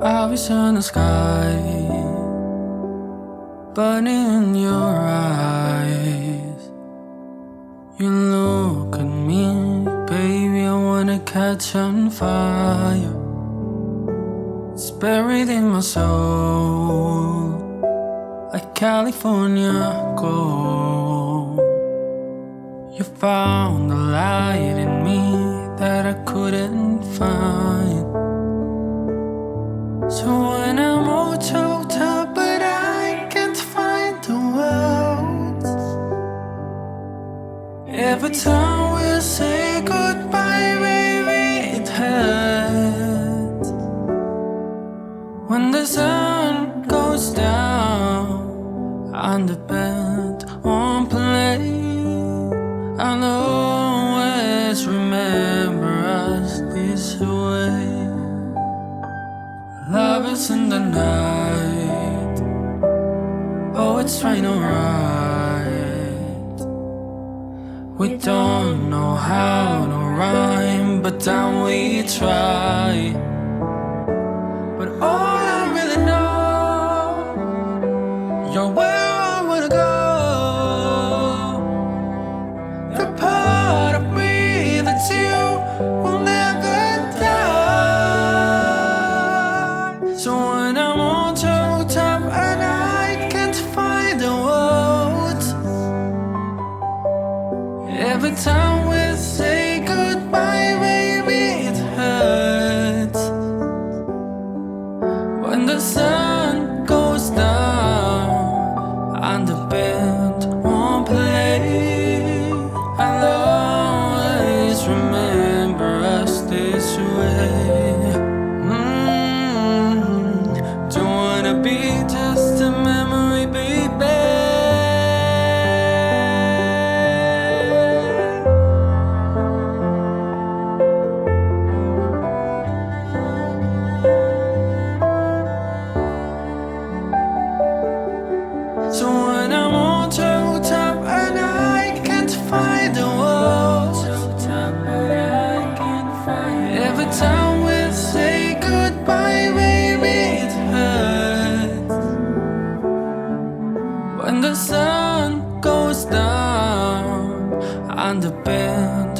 Love is in the sky, burning in your eyes. You look at me, baby, I wanna catch on fire. It's buried in my soul, like California gold. You found the light in me that I couldn't find. Every time we say goodbye, baby, it hurts. When the sun goes down and the band won't play, I'll always remember us this way. Love is in the night. Oh, it's trying to write. We don't know how to rhyme, but then we try. But all I really know, you're where I wanna go. The part of me that you will never die. So when I'm every time we say the band